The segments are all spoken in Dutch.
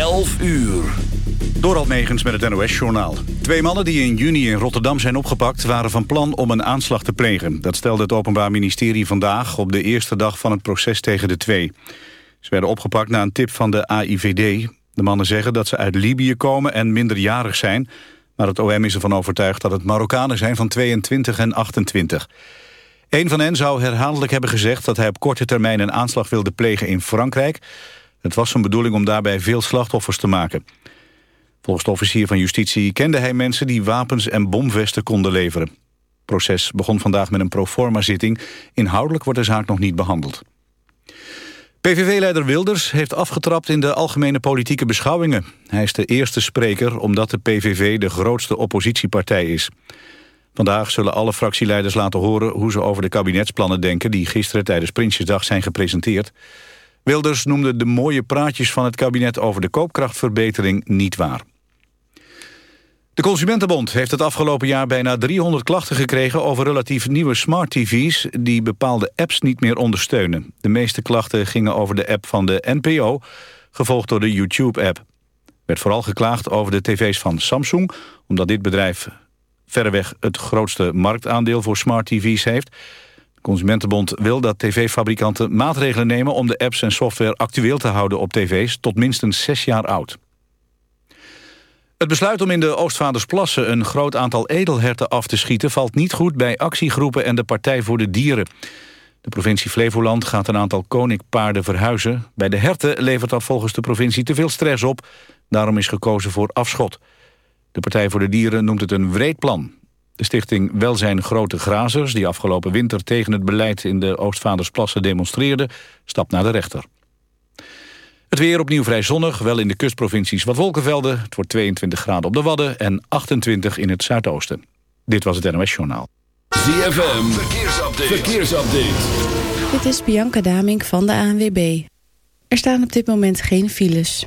11 uur. Dorald Megens met het NOS-journaal. Twee mannen die in juni in Rotterdam zijn opgepakt... waren van plan om een aanslag te plegen. Dat stelde het Openbaar Ministerie vandaag... op de eerste dag van het proces tegen de twee. Ze werden opgepakt na een tip van de AIVD. De mannen zeggen dat ze uit Libië komen en minderjarig zijn... maar het OM is ervan overtuigd dat het Marokkanen zijn van 22 en 28. Een van hen zou herhaaldelijk hebben gezegd... dat hij op korte termijn een aanslag wilde plegen in Frankrijk... Het was zijn bedoeling om daarbij veel slachtoffers te maken. Volgens de officier van justitie kende hij mensen die wapens en bomvesten konden leveren. Het proces begon vandaag met een proforma-zitting. Inhoudelijk wordt de zaak nog niet behandeld. PVV-leider Wilders heeft afgetrapt in de algemene politieke beschouwingen. Hij is de eerste spreker omdat de PVV de grootste oppositiepartij is. Vandaag zullen alle fractieleiders laten horen hoe ze over de kabinetsplannen denken... die gisteren tijdens Prinsjesdag zijn gepresenteerd. Wilders noemde de mooie praatjes van het kabinet over de koopkrachtverbetering niet waar. De Consumentenbond heeft het afgelopen jaar bijna 300 klachten gekregen over relatief nieuwe smart tv's die bepaalde apps niet meer ondersteunen. De meeste klachten gingen over de app van de NPO, gevolgd door de YouTube-app. Er werd vooral geklaagd over de tv's van Samsung, omdat dit bedrijf verreweg het grootste marktaandeel voor smart tv's heeft. Consumentenbond wil dat tv-fabrikanten maatregelen nemen... om de apps en software actueel te houden op tv's tot minstens zes jaar oud. Het besluit om in de Oostvaardersplassen een groot aantal edelherten af te schieten... valt niet goed bij actiegroepen en de Partij voor de Dieren. De provincie Flevoland gaat een aantal koninkpaarden verhuizen. Bij de herten levert dat volgens de provincie te veel stress op. Daarom is gekozen voor afschot. De Partij voor de Dieren noemt het een wreed plan. De stichting Welzijn Grote Grazers, die afgelopen winter tegen het beleid in de Oostvaardersplassen demonstreerde, stapt naar de rechter. Het weer opnieuw vrij zonnig, wel in de kustprovincies wat wolkenvelden. Het wordt 22 graden op de Wadden en 28 in het zuidoosten. Dit was het NOS Journaal. ZFM, verkeersupdate. verkeersupdate. Dit is Bianca Damink van de ANWB. Er staan op dit moment geen files.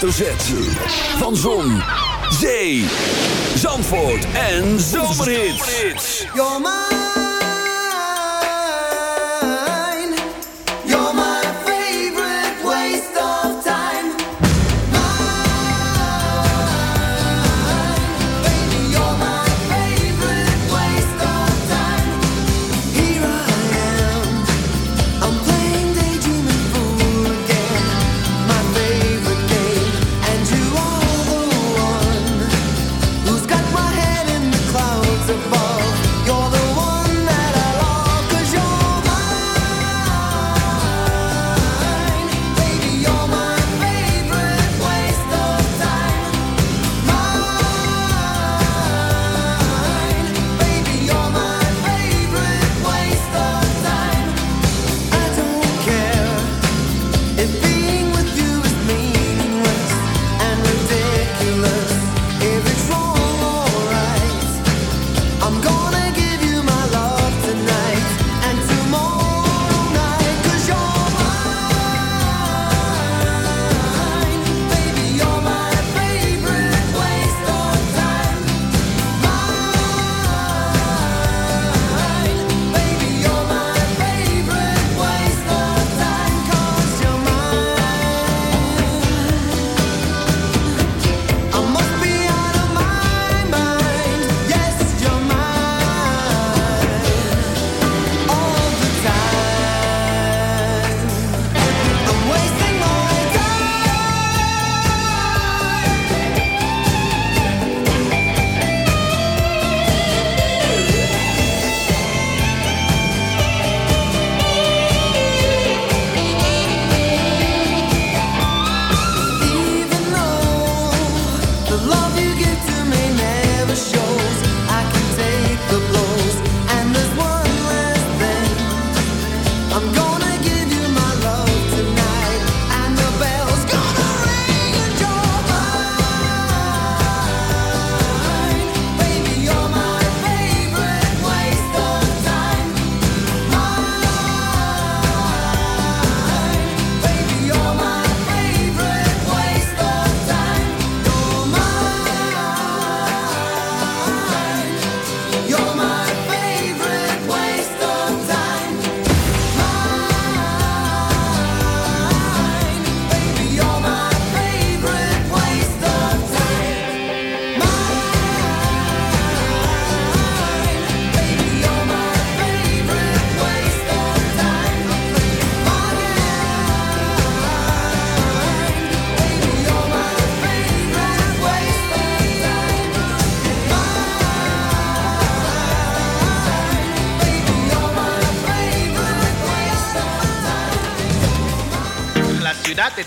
Hoofdletter Z.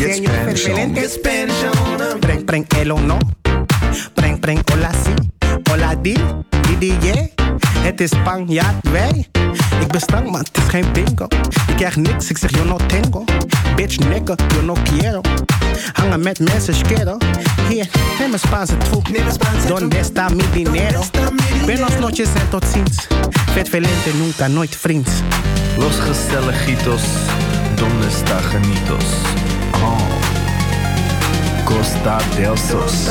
Get Spanish, on. get Spanish on. Preng, preng, el of no. Preng, preng, hola si. Hola di, di, di, yeah. Het is Spanjaard, wij. Ik ben stank, maar het is geen bingo. Ik krijg niks, ik zeg yo no tengo. Bitch, nigga, yo no quiero. Hangen met mensen, schero. Hier, neem een Spaanse troep. Donde está mi dinero? Buenos noches en tot ziens. Vet velente, nunca, nooit vriends. Los Gestelejitos, ¿dónde está Janitos? Oh, Costa del Sos.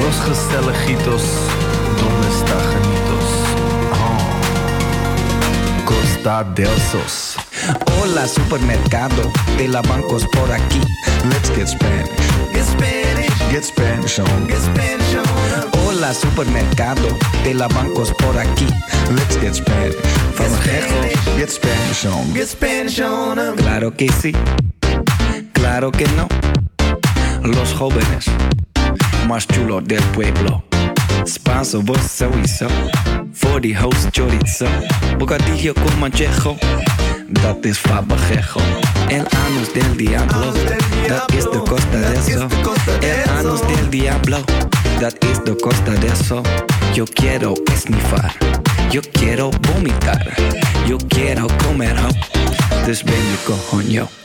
Los Gestelejitos, ¿dónde está Janitos? Oh, Costa del Sos. Hola supermercado de la bancos por aquí. Let's get Spanish. Get Spanish, Get Spanish on. get Spanish on. Hola supermercado de la bancos por aquí. Let's get Spanish. From get Spanish on. Get Spanish on. Claro que sí, claro que no. Los jóvenes más chulos del pueblo. Spanso. Voor die host chorizo. Bocadillo con manchejo. Dat is fabajejo. El anus del diablo. Dat is de costa de eso. El anus diablo. Dat is de costa de sol. Yo quiero esnifar. Yo quiero vomitar. Yo quiero comer ho. Dus ben je coño.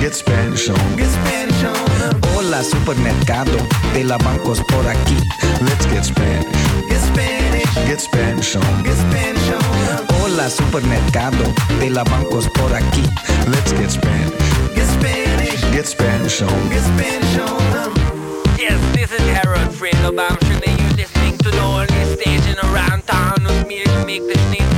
Get Spanish on. Get Spanish on. Hola supermercado, de la bancos por aquí. Let's get Spanish. Get Spanish. Get Spanish on. Get Spanish on. Hola supermercado, de la bancos por aquí. Let's get Spanish. Get Spanish. Get Spanish on. Get Spanish on. Yes, this is Harold Friedelbaum. Should you listening to the only station around town with me to make the sneeze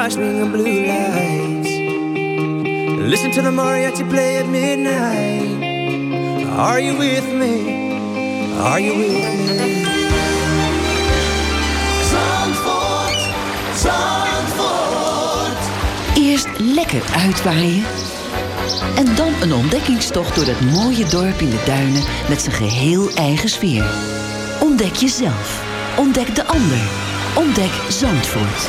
Margaritas by swinging blue lights. Listen to the mariachi play at midnight. Are you with me? Are you with me? Zandvoort, Zandvoort. Eerst lekker uitwaaien. En dan een ontdekkingstocht door dat mooie dorp in de duinen met zijn geheel eigen sfeer. Ontdek jezelf. Ontdek de ander. Ontdek. Zandvoort,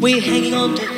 we're hanging on to